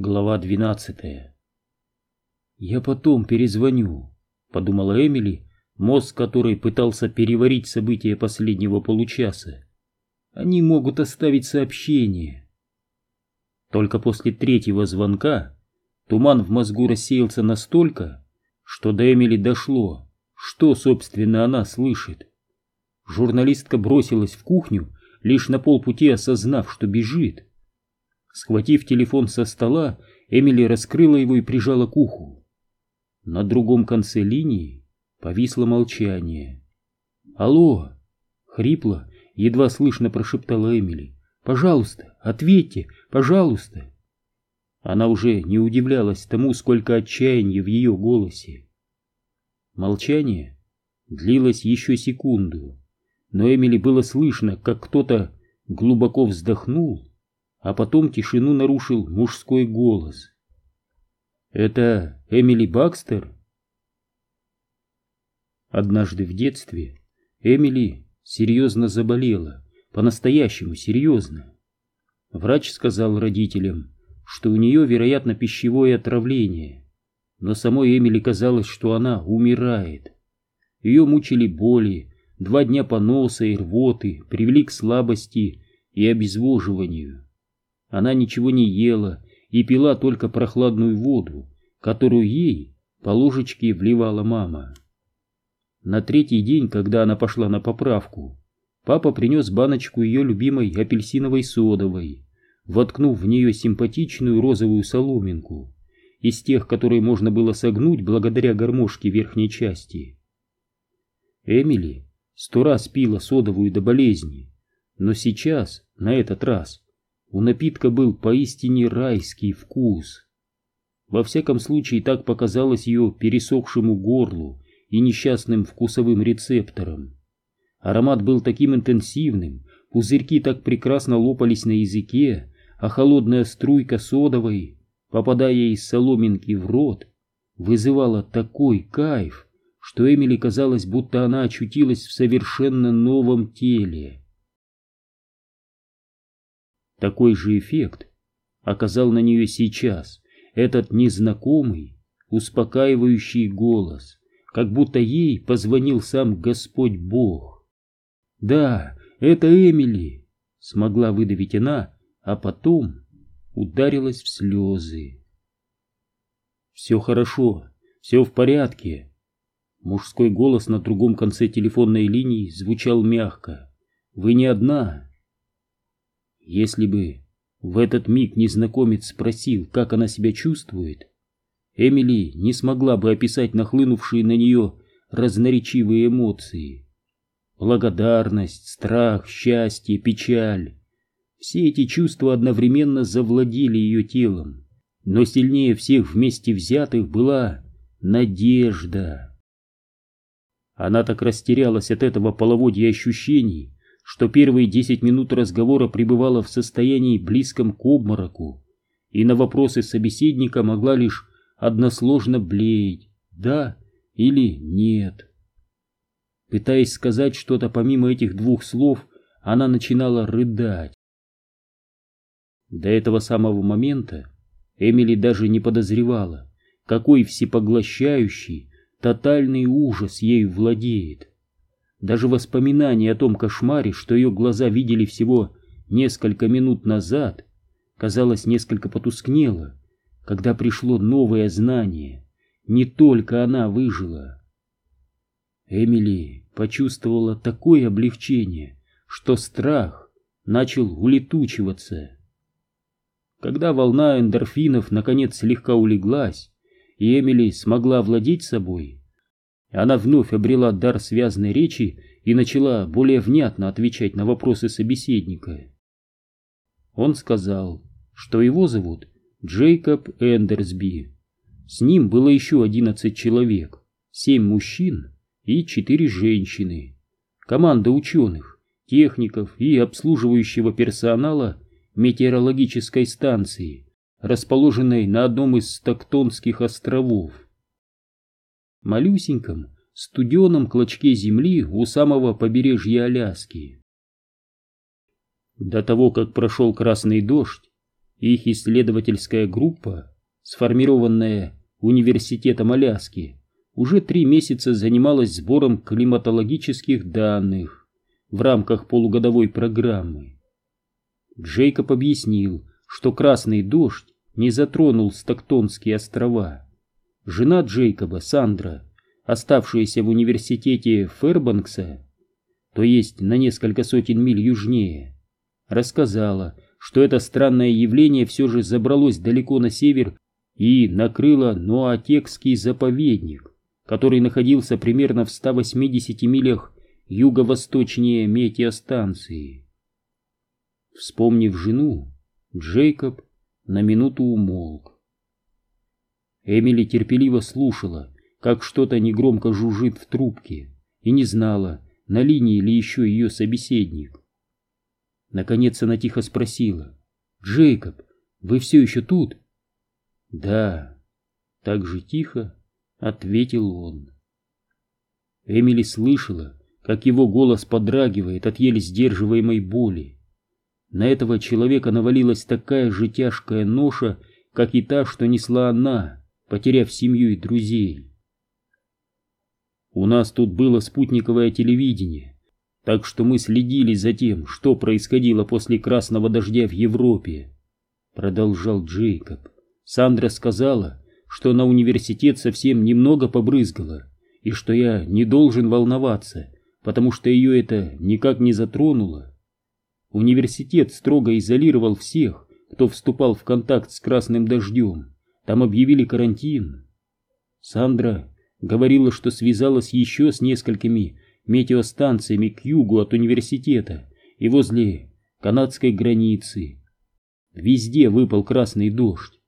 Глава двенадцатая. «Я потом перезвоню», — подумала Эмили, мозг которой пытался переварить события последнего получаса. «Они могут оставить сообщение». Только после третьего звонка туман в мозгу рассеялся настолько, что до Эмили дошло, что, собственно, она слышит. Журналистка бросилась в кухню, лишь на полпути осознав, что бежит. Схватив телефон со стола, Эмили раскрыла его и прижала к уху. На другом конце линии повисло молчание. «Алло!» — хрипло, едва слышно прошептала Эмили. «Пожалуйста, ответьте, пожалуйста!» Она уже не удивлялась тому, сколько отчаяния в ее голосе. Молчание длилось еще секунду, но Эмили было слышно, как кто-то глубоко вздохнул а потом тишину нарушил мужской голос. «Это Эмили Бакстер?» Однажды в детстве Эмили серьезно заболела, по-настоящему серьезно. Врач сказал родителям, что у нее, вероятно, пищевое отравление, но самой Эмили казалось, что она умирает. Ее мучили боли, два дня поноса и рвоты привели к слабости и обезвоживанию. Она ничего не ела и пила только прохладную воду, которую ей по ложечке вливала мама. На третий день, когда она пошла на поправку, папа принес баночку ее любимой апельсиновой содовой, воткнув в нее симпатичную розовую соломинку, из тех, которые можно было согнуть благодаря гармошке верхней части. Эмили сто раз пила содовую до болезни, но сейчас, на этот раз, у напитка был поистине райский вкус. Во всяком случае, так показалось ее пересохшему горлу и несчастным вкусовым рецепторам. Аромат был таким интенсивным, пузырьки так прекрасно лопались на языке, а холодная струйка содовой, попадая из соломинки в рот, вызывала такой кайф, что Эмили казалось, будто она очутилась в совершенно новом теле. Такой же эффект оказал на нее сейчас этот незнакомый, успокаивающий голос, как будто ей позвонил сам Господь Бог. «Да, это Эмили!» — смогла выдавить она, а потом ударилась в слезы. «Все хорошо, все в порядке». Мужской голос на другом конце телефонной линии звучал мягко. «Вы не одна». Если бы в этот миг незнакомец спросил, как она себя чувствует, Эмили не смогла бы описать нахлынувшие на нее разноречивые эмоции. Благодарность, страх, счастье, печаль. Все эти чувства одновременно завладели ее телом, но сильнее всех вместе взятых была надежда. Она так растерялась от этого половодья ощущений, что первые десять минут разговора пребывала в состоянии близком к обмороку, и на вопросы собеседника могла лишь односложно блеять «да» или «нет». Пытаясь сказать что-то помимо этих двух слов, она начинала рыдать. До этого самого момента Эмили даже не подозревала, какой всепоглощающий, тотальный ужас ею владеет. Даже воспоминание о том кошмаре, что ее глаза видели всего несколько минут назад, казалось, несколько потускнело, когда пришло новое знание. Не только она выжила. Эмили почувствовала такое облегчение, что страх начал улетучиваться. Когда волна эндорфинов наконец слегка улеглась, и Эмили смогла владеть собой, она вновь обрела дар связанной речи и начала более внятно отвечать на вопросы собеседника. Он сказал, что его зовут Джейкоб Эндерсби. С ним было еще одиннадцать человек, семь мужчин и четыре женщины. Команда ученых, техников и обслуживающего персонала метеорологической станции, расположенной на одном из Стоктонских островов малюсеньком, студеном клочке земли у самого побережья Аляски. До того, как прошел красный дождь, Их исследовательская группа, сформированная Университетом Аляски, уже три месяца занималась сбором климатологических данных в рамках полугодовой программы. Джейкоб объяснил, что красный дождь не затронул Стоктонские острова. Жена Джейкоба, Сандра, оставшаяся в университете Фербанкса, то есть на несколько сотен миль южнее, рассказала, что это странное явление все же забралось далеко на север и накрыло Ноатекский заповедник, который находился примерно в 180 милях юго-восточнее метеостанции. Вспомнив жену, Джейкоб на минуту умолк. Эмили терпеливо слушала, как что-то негромко жужжит в трубке, и не знала, на линии ли еще ее собеседник. Наконец она тихо спросила. «Джейкоб, вы все еще тут?» «Да», — так же тихо ответил он. Эмили слышала, как его голос подрагивает от еле сдерживаемой боли. На этого человека навалилась такая же тяжкая ноша, как и та, что несла она, потеряв семью и друзей. У нас тут было спутниковое телевидение, так что мы следили за тем, что происходило после красного дождя в Европе, продолжал Джейкоб. Сандра сказала, что на университет совсем немного побрызгала, и что я не должен волноваться, потому что ее это никак не затронуло. Университет строго изолировал всех, кто вступал в контакт с красным дождем. Там объявили карантин. Сандра говорила, что связалась еще с несколькими метеостанциями к югу от университета и возле канадской границы. Везде выпал красный дождь.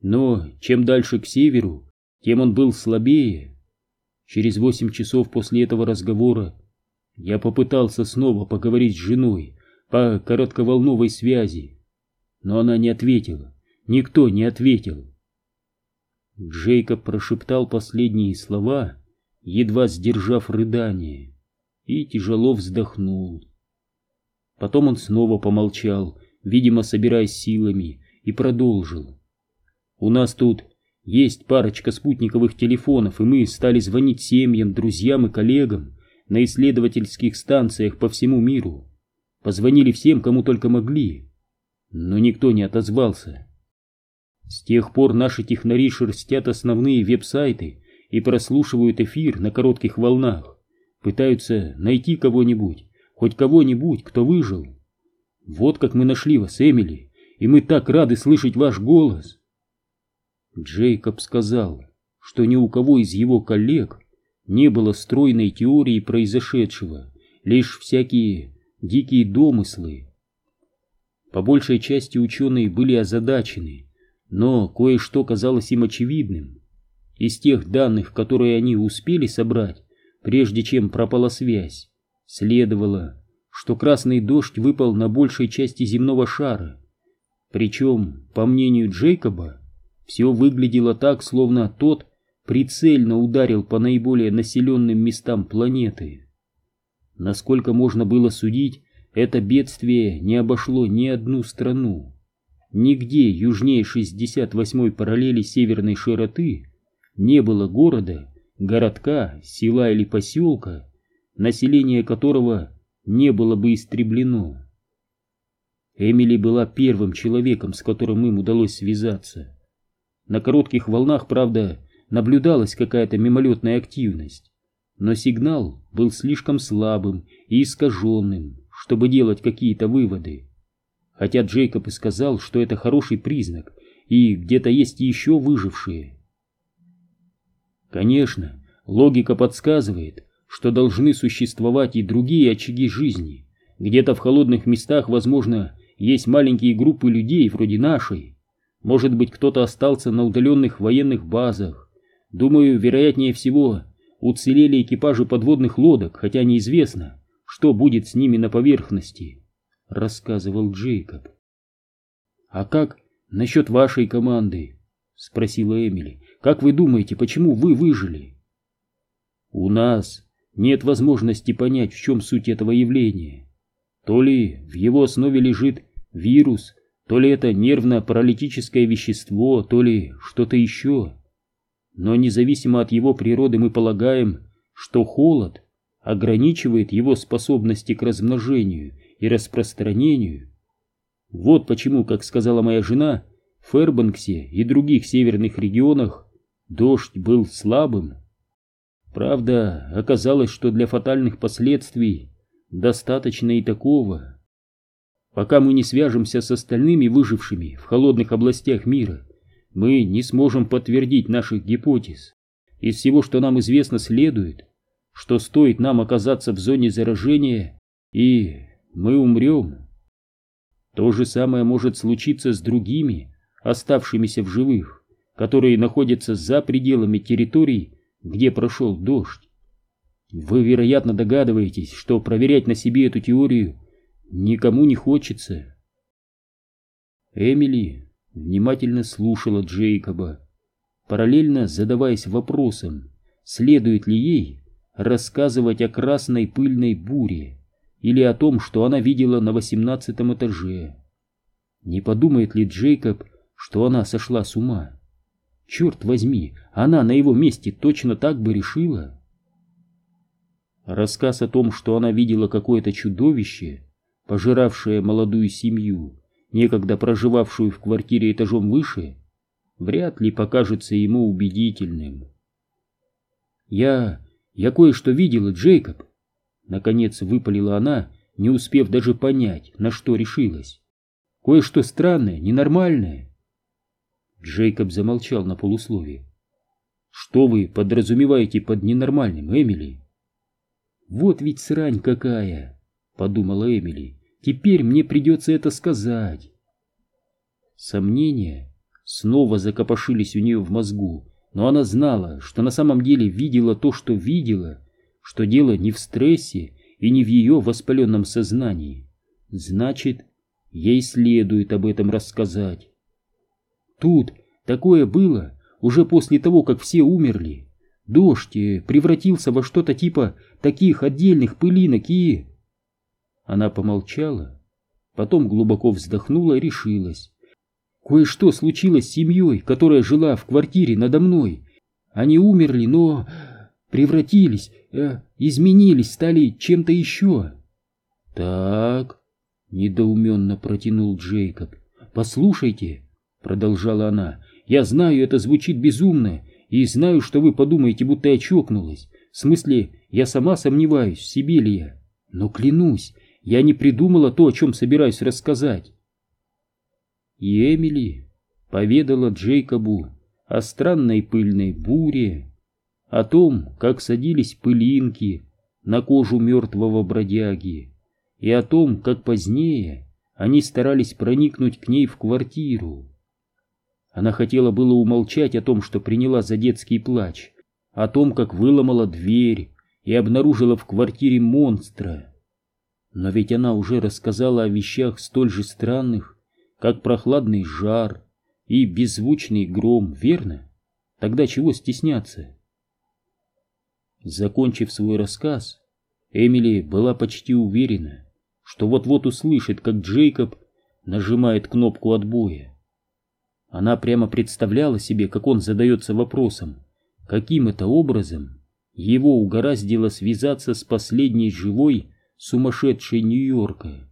Но чем дальше к северу, тем он был слабее. Через восемь часов после этого разговора я попытался снова поговорить с женой по коротковолновой связи, но она не ответила, никто не ответил. Джейкоб прошептал последние слова, едва сдержав рыдание и тяжело вздохнул. Потом он снова помолчал, видимо, собираясь силами, и продолжил. «У нас тут есть парочка спутниковых телефонов, и мы стали звонить семьям, друзьям и коллегам на исследовательских станциях по всему миру. Позвонили всем, кому только могли, но никто не отозвался. С тех пор наши технари шерстят основные веб-сайты и прослушивают эфир на коротких волнах пытаются найти кого-нибудь, хоть кого-нибудь, кто выжил. Вот как мы нашли вас, Эмили, и мы так рады слышать ваш голос. Джейкоб сказал, что ни у кого из его коллег не было стройной теории произошедшего, лишь всякие дикие домыслы. По большей части ученые были озадачены, но кое-что казалось им очевидным. Из тех данных, которые они успели собрать, прежде чем пропала связь, следовало, что красный дождь выпал на большей части земного шара. Причем, по мнению Джейкоба, все выглядело так, словно тот прицельно ударил по наиболее населенным местам планеты. Насколько можно было судить, это бедствие не обошло ни одну страну. Нигде южнее 68-й параллели северной широты не было города, городка, села или поселка, население которого не было бы истреблено. Эмили была первым человеком, с которым им удалось связаться. На коротких волнах, правда, наблюдалась какая-то мимолетная активность, но сигнал был слишком слабым и искаженным, чтобы делать какие-то выводы. Хотя Джейкоб и сказал, что это хороший признак, и где-то есть еще выжившие. Конечно, логика подсказывает, что должны существовать и другие очаги жизни. Где-то в холодных местах, возможно, есть маленькие группы людей вроде нашей. Может быть, кто-то остался на удаленных военных базах. Думаю, вероятнее всего, уцелели экипажи подводных лодок, хотя неизвестно, что будет с ними на поверхности, — рассказывал Джейкоб. — А как насчет вашей команды? — спросила Эмили. Как вы думаете, почему вы выжили? У нас нет возможности понять, в чем суть этого явления. То ли в его основе лежит вирус, То ли это нервно-паралитическое вещество, то ли что-то еще. Но независимо от его природы мы полагаем, что холод ограничивает его способности к размножению и распространению. Вот почему, как сказала моя жена, в Фербанксе и других северных регионах дождь был слабым. Правда, оказалось, что для фатальных последствий достаточно и такого. Пока мы не свяжемся с остальными выжившими в холодных областях мира, мы не сможем подтвердить наших гипотез. Из всего, что нам известно, следует, что стоит нам оказаться в зоне заражения, и мы умрем. То же самое может случиться с другими, оставшимися в живых, которые находятся за пределами территорий, где прошел дождь. Вы, вероятно, догадываетесь, что проверять на себе эту теорию никому не хочется. Эмили внимательно слушала Джейкоба, параллельно задаваясь вопросом, следует ли ей рассказывать о красной пыльной буре или о том, что она видела на восемнадцатом этаже. Не подумает ли Джейкоб, что она сошла с ума? Черт возьми, она на его месте точно так бы решила. Рассказ о том, что она видела какое-то чудовище, пожиравшее молодую семью, некогда проживавшую в квартире этажом выше, вряд ли покажется ему убедительным. «Я... я кое-что видела, Джейкоб!» Наконец выпалила она, не успев даже понять, на что решилась. «Кое-что странное, ненормальное!» Джейкоб замолчал на полусловие. «Что вы подразумеваете под ненормальным, Эмили?» «Вот ведь срань какая!» — подумала Эмили. «Теперь мне придется это сказать!» Сомнения снова закопошились у нее в мозгу, но она знала, что на самом деле видела то, что видела, что дело не в стрессе и не в ее воспаленном сознании. Значит, ей следует об этом рассказать. Тут такое было уже после того, как все умерли. Дождь э, превратился во что-то типа таких отдельных пылинок и... Она помолчала, потом глубоко вздохнула и решилась. Кое-что случилось с семьей, которая жила в квартире надо мной. Они умерли, но превратились, э, изменились, стали чем-то еще. Так, недоуменно протянул Джейкоб. Послушайте, продолжала она, я знаю, это звучит безумно, и знаю, что вы подумаете, будто я чокнулась. В смысле, я сама сомневаюсь, в я. Но клянусь, я не придумала то, о чем собираюсь рассказать. И Эмили поведала Джейкобу о странной пыльной буре, о том, как садились пылинки на кожу мертвого бродяги, и о том, как позднее они старались проникнуть к ней в квартиру. Она хотела было умолчать о том, что приняла за детский плач, о том, как выломала дверь и обнаружила в квартире монстра. Но ведь она уже рассказала о вещах столь же странных, как прохладный жар и беззвучный гром, верно? Тогда чего стесняться? Закончив свой рассказ, Эмили была почти уверена, что вот-вот услышит, как Джейкоб нажимает кнопку отбоя. Она прямо представляла себе, как он задается вопросом, каким это образом его угораздило связаться с последней живой сумасшедшей Нью-Йорка.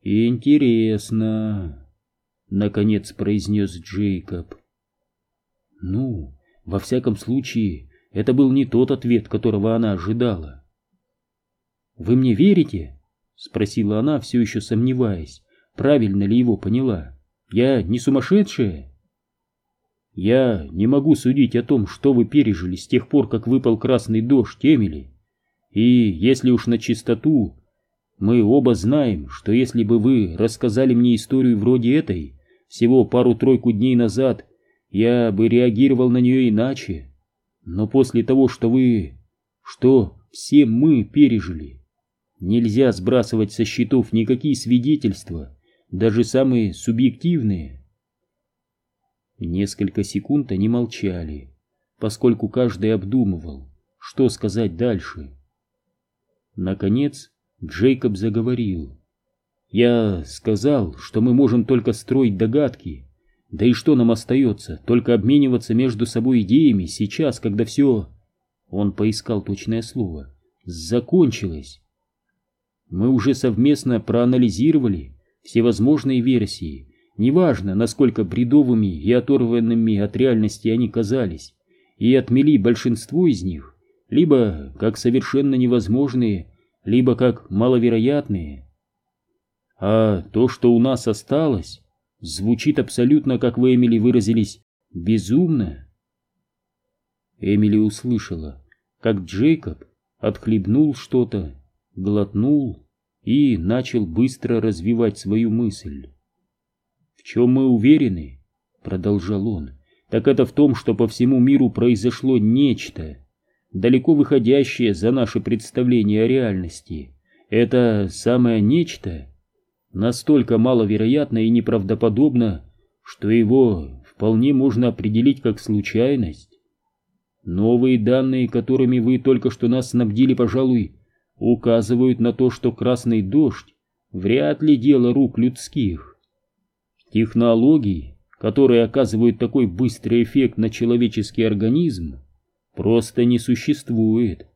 «Интересно», — наконец произнес Джейкоб. «Ну, во всяком случае, это был не тот ответ, которого она ожидала». «Вы мне верите?» — спросила она, все еще сомневаясь, правильно ли его поняла. Я не сумасшедшая? Я не могу судить о том, что вы пережили с тех пор, как выпал красный дождь, Эмили. И если уж на чистоту, мы оба знаем, что если бы вы рассказали мне историю вроде этой всего пару-тройку дней назад, я бы реагировал на нее иначе. Но после того, что вы... что все мы пережили, нельзя сбрасывать со счетов никакие свидетельства, даже самые субъективные. Несколько секунд они молчали, поскольку каждый обдумывал, что сказать дальше. Наконец Джейкоб заговорил. Я сказал, что мы можем только строить догадки. Да и что нам остается? Только обмениваться между собой идеями сейчас, когда все... Он поискал точное слово. Закончилось. Мы уже совместно проанализировали всевозможные версии, неважно, насколько бредовыми и оторванными от реальности они казались, и отмели большинство из них, либо как совершенно невозможные, либо как маловероятные. А то, что у нас осталось, звучит абсолютно, как вы, Эмили, выразились, безумно. Эмили услышала, как Джейкоб отхлебнул что-то, глотнул и начал быстро развивать свою мысль. «В чем мы уверены?» — продолжал он. «Так это в том, что по всему миру произошло нечто, далеко выходящее за наше представление о реальности. Это самое нечто настолько маловероятно и неправдоподобно, что его вполне можно определить как случайность. Новые данные, которыми вы только что нас снабдили, пожалуй, указывают на то, что красный дождь вряд ли дело рук людских. Технологии, которые оказывают такой быстрый эффект на человеческий организм, просто не существует.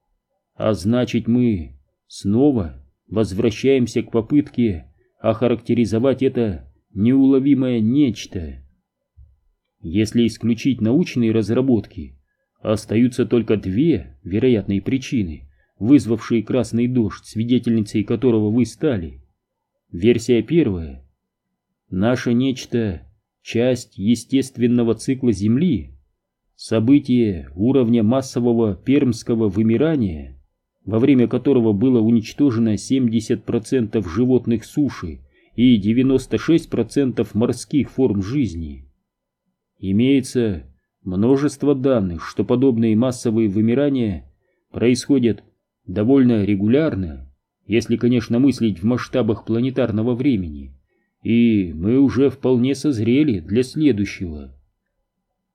А значит, мы снова возвращаемся к попытке охарактеризовать это неуловимое нечто. Если исключить научные разработки, Остаются только две вероятные причины, вызвавшие красный дождь, свидетельницей которого вы стали. Версия первая. Наше нечто — часть естественного цикла Земли, событие уровня массового пермского вымирания, во время которого было уничтожено 70% животных суши и 96% морских форм жизни. Имеется множество данных, что подобные массовые вымирания происходят довольно регулярно, если, конечно, мыслить в масштабах планетарного времени, и мы уже вполне созрели для следующего.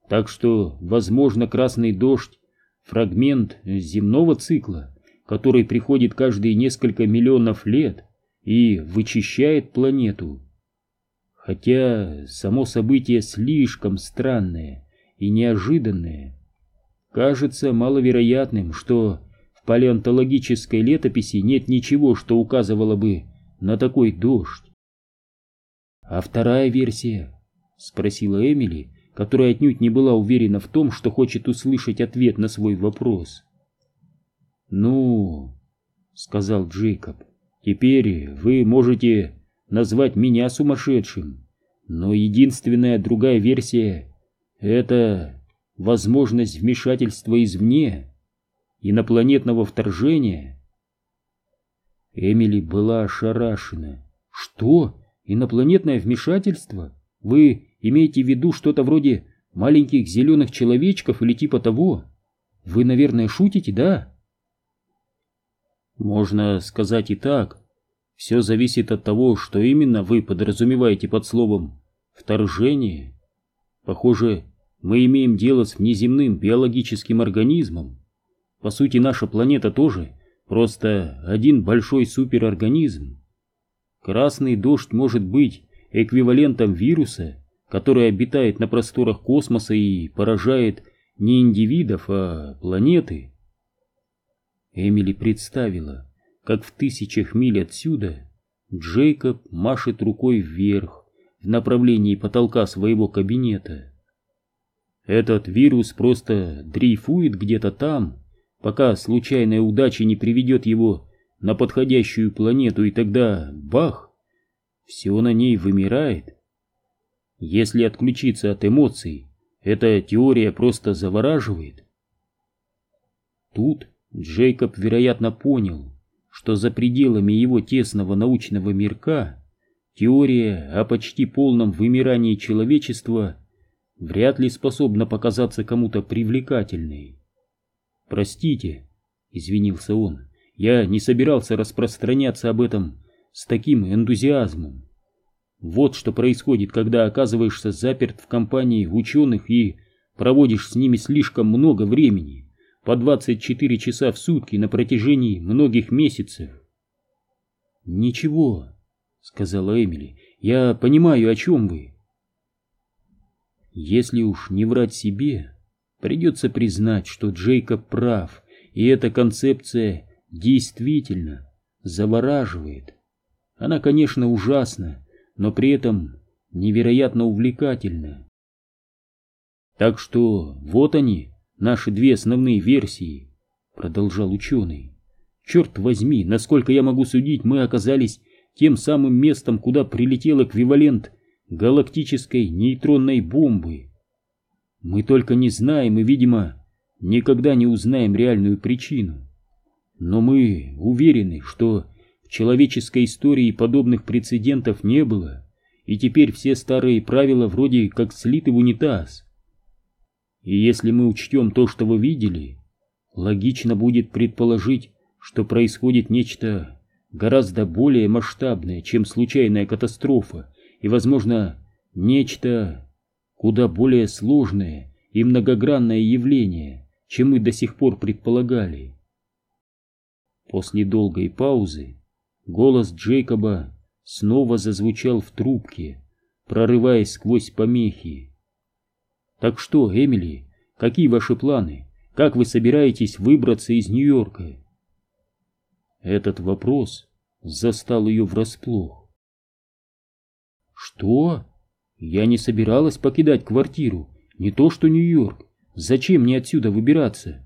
Так что, возможно, красный дождь — фрагмент земного цикла, который приходит каждые несколько миллионов лет и вычищает планету. Хотя само событие слишком странное — и неожиданное. Кажется маловероятным, что в палеонтологической летописи нет ничего, что указывало бы на такой дождь. «А вторая версия?» — спросила Эмили, которая отнюдь не была уверена в том, что хочет услышать ответ на свой вопрос. «Ну...» — сказал Джейкоб. «Теперь вы можете назвать меня сумасшедшим, но единственная другая версия это возможность вмешательства извне, инопланетного вторжения. Эмили была ошарашена. Что? Инопланетное вмешательство? Вы имеете в виду что-то вроде маленьких зеленых человечков или типа того? Вы, наверное, шутите, да? Можно сказать и так. Все зависит от того, что именно вы подразумеваете под словом «вторжение». Похоже, мы имеем дело с внеземным биологическим организмом. По сути, наша планета тоже просто один большой суперорганизм. Красный дождь может быть эквивалентом вируса, который обитает на просторах космоса и поражает не индивидов, а планеты. Эмили представила, как в тысячах миль отсюда Джейкоб машет рукой вверх, в направлении потолка своего кабинета. Этот вирус просто дрейфует где-то там, пока случайная удача не приведет его на подходящую планету, и тогда бах, все на ней вымирает. Если отключиться от эмоций, эта теория просто завораживает. Тут Джейкоб, вероятно, понял, что за пределами его тесного научного мирка Теория о почти полном вымирании человечества вряд ли способна показаться кому-то привлекательной. «Простите», — извинился он, — «я не собирался распространяться об этом с таким энтузиазмом. Вот что происходит, когда оказываешься заперт в компании ученых и проводишь с ними слишком много времени, по 24 часа в сутки на протяжении многих месяцев». «Ничего», сказала Эмили. «Я понимаю, о чем вы». Если уж не врать себе, придется признать, что Джейкоб прав, и эта концепция действительно завораживает. Она, конечно, ужасна, но при этом невероятно увлекательна. Так что вот они, наши две основные версии, продолжал ученый. Черт возьми, насколько я могу судить, мы оказались тем самым местом, куда прилетел эквивалент галактической нейтронной бомбы. Мы только не знаем и, видимо, никогда не узнаем реальную причину. Но мы уверены, что в человеческой истории подобных прецедентов не было, и теперь все старые правила вроде как слиты в унитаз. И если мы учтем то, что вы видели, логично будет предположить, что происходит нечто гораздо более масштабное, чем случайная катастрофа, и, возможно, нечто куда более сложное и многогранное явление, чем мы до сих пор предполагали. После долгой паузы голос Джейкоба снова зазвучал в трубке, прорываясь сквозь помехи. Так что, Эмили, какие ваши планы? Как вы собираетесь выбраться из Нью-Йорка? Этот вопрос застал ее врасплох. Что? Я не собиралась покидать квартиру, не то что Нью-Йорк. Зачем мне отсюда выбираться?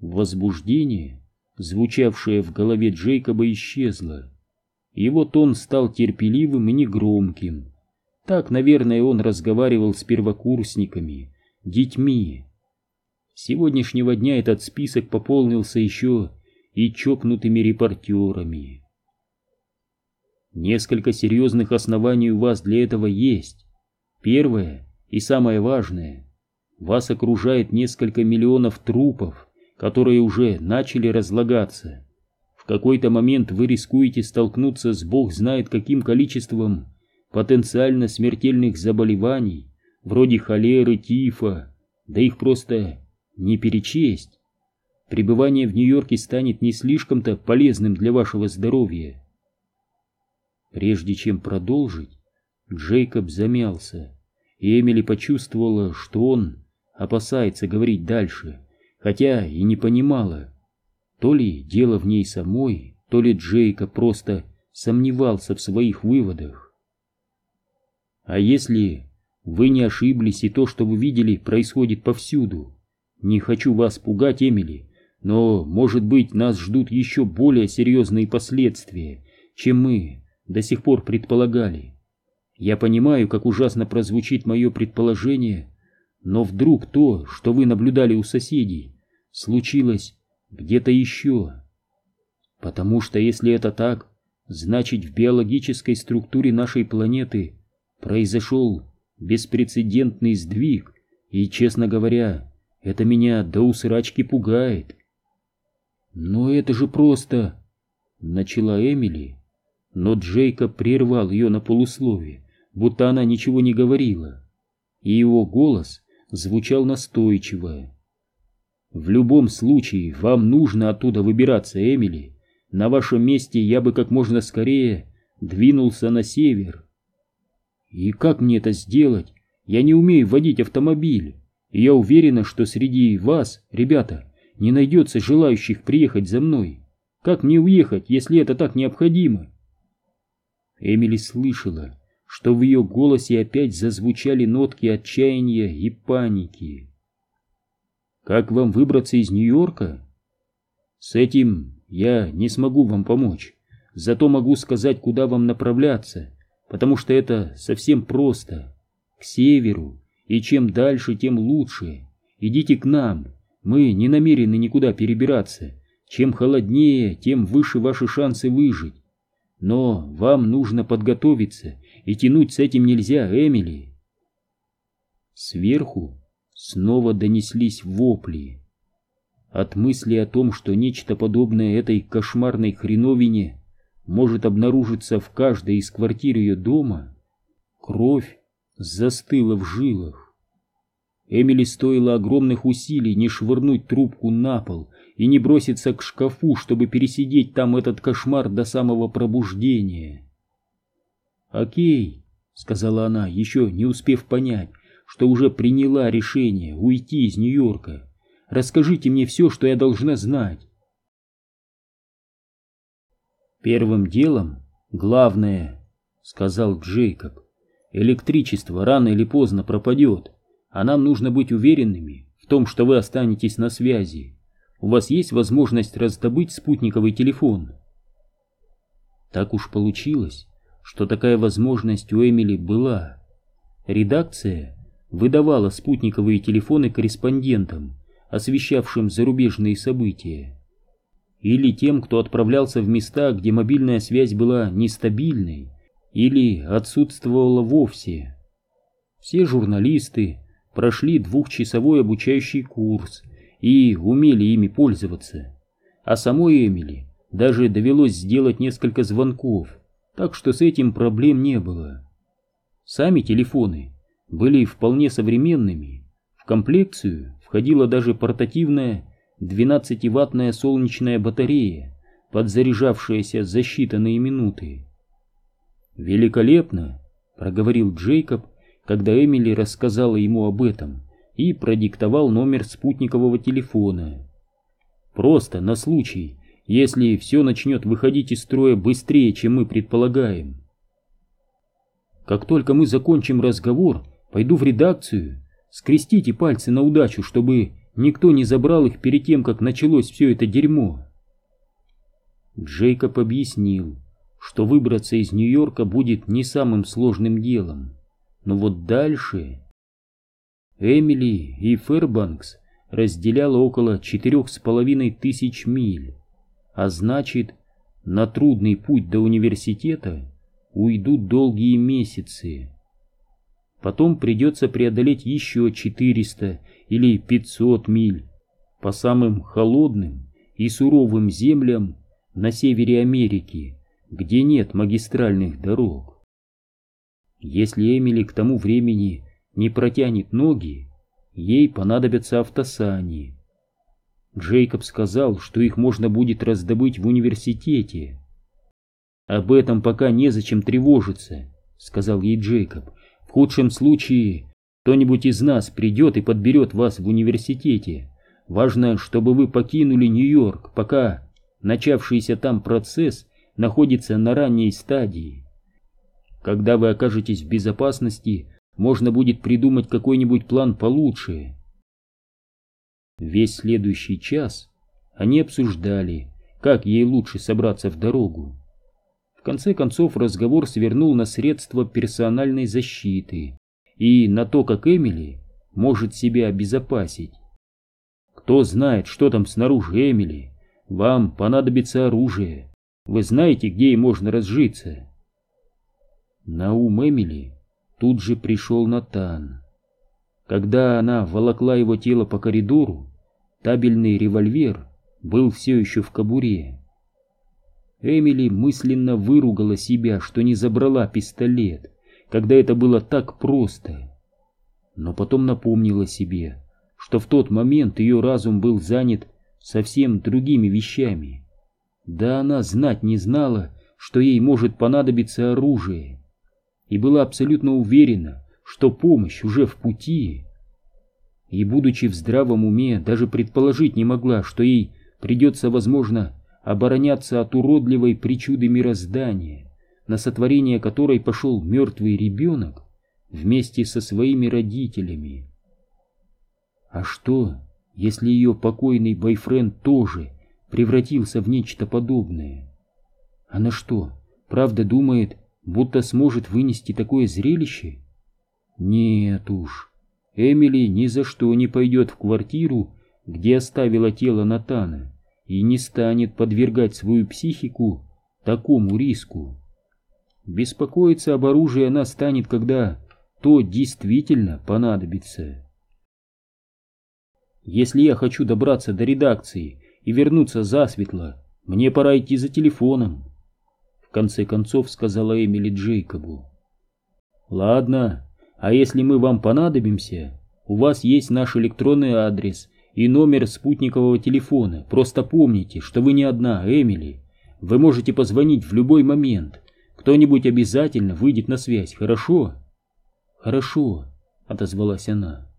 Возбуждение, звучавшее в голове Джейкоба, исчезло. Его тон стал терпеливым и негромким. Так, наверное, он разговаривал с первокурсниками, детьми. С сегодняшнего дня этот список пополнился еще и чокнутыми репортерами. Несколько серьезных оснований у вас для этого есть. Первое и самое важное. Вас окружает несколько миллионов трупов, которые уже начали разлагаться. В какой-то момент вы рискуете столкнуться с бог знает каким количеством потенциально смертельных заболеваний, вроде холеры, тифа, да их просто не перечесть. Пребывание в Нью-Йорке станет не слишком-то полезным для вашего здоровья. Прежде чем продолжить, Джейкоб замялся, и Эмили почувствовала, что он опасается говорить дальше, хотя и не понимала, то ли дело в ней самой, то ли Джейкоб просто сомневался в своих выводах. А если вы не ошиблись, и то, что вы видели, происходит повсюду? Не хочу вас пугать, Эмили, но, может быть, нас ждут еще более серьезные последствия, чем мы до сих пор предполагали. Я понимаю, как ужасно прозвучит мое предположение, но вдруг то, что вы наблюдали у соседей, случилось где-то еще. Потому что если это так, значит в биологической структуре нашей планеты произошел беспрецедентный сдвиг, и, честно говоря, это меня до усрачки пугает. Но это же просто... Начала Эмили, но Джейкоб прервал ее на полусловие, будто она ничего не говорила, и его голос звучал настойчиво. «В любом случае, вам нужно оттуда выбираться, Эмили. На вашем месте я бы как можно скорее двинулся на север. И как мне это сделать? Я не умею водить автомобиль. И я уверена, что среди вас, ребята, не найдется желающих приехать за мной. Как мне уехать, если это так необходимо? Эмили слышала, что в ее голосе опять зазвучали нотки отчаяния и паники. Как вам выбраться из Нью-Йорка? С этим я не смогу вам помочь, зато могу сказать, куда вам направляться потому что это совсем просто. К северу, и чем дальше, тем лучше. Идите к нам, мы не намерены никуда перебираться. Чем холоднее, тем выше ваши шансы выжить. Но вам нужно подготовиться, и тянуть с этим нельзя, Эмили. Сверху снова донеслись вопли. От мысли о том, что нечто подобное этой кошмарной хреновине может обнаружиться в каждой из квартир ее дома, кровь застыла в жилах. Эмили стоило огромных усилий не швырнуть трубку на пол и не броситься к шкафу, чтобы пересидеть там этот кошмар до самого пробуждения. «Окей», — сказала она, еще не успев понять, что уже приняла решение уйти из Нью-Йорка. «Расскажите мне все, что я должна знать». «Первым делом, главное, — сказал Джейкоб, — электричество рано или поздно пропадет, а нам нужно быть уверенными в том, что вы останетесь на связи. У вас есть возможность раздобыть спутниковый телефон?» Так уж получилось, что такая возможность у Эмили была. Редакция выдавала спутниковые телефоны корреспондентам, освещавшим зарубежные события или тем, кто отправлялся в места, где мобильная связь была нестабильной или отсутствовала вовсе. Все журналисты прошли двухчасовой обучающий курс и умели ими пользоваться. А самой Эмили даже довелось сделать несколько звонков, так что с этим проблем не было. Сами телефоны были вполне современными, в комплекцию входила даже портативная 12-ваттная солнечная батарея, подзаряжавшаяся за считанные минуты. «Великолепно!» — проговорил Джейкоб, когда Эмили рассказала ему об этом и продиктовал номер спутникового телефона. «Просто на случай, если все начнет выходить из строя быстрее, чем мы предполагаем. Как только мы закончим разговор, пойду в редакцию, скрестите пальцы на удачу, чтобы Никто не забрал их перед тем, как началось все это дерьмо. Джейкоб объяснил, что выбраться из Нью-Йорка будет не самым сложным делом. Но вот дальше... Эмили и Фэрбанкс разделяло около четырех с половиной тысяч миль, а значит, на трудный путь до университета уйдут долгие месяцы. Потом придется преодолеть еще 400 или 500 миль по самым холодным и суровым землям на севере Америки, где нет магистральных дорог. Если Эмили к тому времени не протянет ноги, ей понадобятся автосани. Джейкоб сказал, что их можно будет раздобыть в университете. «Об этом пока незачем тревожиться», — сказал ей Джейкоб худшем случае кто-нибудь из нас придет и подберет вас в университете. Важно, чтобы вы покинули Нью-Йорк, пока начавшийся там процесс находится на ранней стадии. Когда вы окажетесь в безопасности, можно будет придумать какой-нибудь план получше. Весь следующий час они обсуждали, как ей лучше собраться в дорогу конце концов разговор свернул на средства персональной защиты и на то, как Эмили может себя обезопасить. Кто знает, что там снаружи Эмили? Вам понадобится оружие. Вы знаете, где и можно разжиться. На ум Эмили тут же пришел Натан. Когда она волокла его тело по коридору, табельный револьвер был все еще в кобуре. Эмили мысленно выругала себя, что не забрала пистолет, когда это было так просто. Но потом напомнила себе, что в тот момент ее разум был занят совсем другими вещами. Да она знать не знала, что ей может понадобиться оружие, и была абсолютно уверена, что помощь уже в пути. И, будучи в здравом уме, даже предположить не могла, что ей придется, возможно, обороняться от уродливой причуды мироздания, на сотворение которой пошел мертвый ребенок вместе со своими родителями. А что, если ее покойный бойфренд тоже превратился в нечто подобное? Она что, правда думает, будто сможет вынести такое зрелище? Нет уж, Эмили ни за что не пойдет в квартиру, где оставила тело Натана и не станет подвергать свою психику такому риску. Беспокоиться об оружии она станет, когда то действительно понадобится. Если я хочу добраться до редакции и вернуться засветло, мне пора идти за телефоном. В конце концов сказала Эмили Джейкобу. Ладно, а если мы вам понадобимся, у вас есть наш электронный адрес, и номер спутникового телефона. Просто помните, что вы не одна, Эмили. Вы можете позвонить в любой момент. Кто-нибудь обязательно выйдет на связь, хорошо? Хорошо, отозвалась она.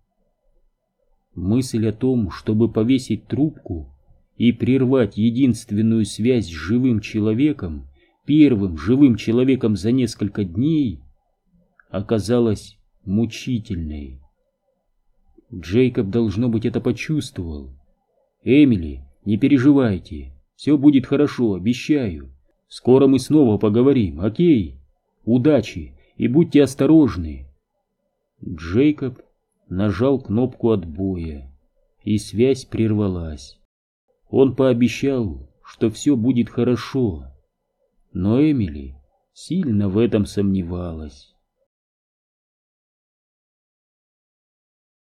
Мысль о том, чтобы повесить трубку и прервать единственную связь с живым человеком, первым живым человеком за несколько дней, оказалась мучительной. Джейкоб, должно быть, это почувствовал. «Эмили, не переживайте, все будет хорошо, обещаю. Скоро мы снова поговорим, окей? Удачи и будьте осторожны!» Джейкоб нажал кнопку отбоя, и связь прервалась. Он пообещал, что все будет хорошо, но Эмили сильно в этом сомневалась.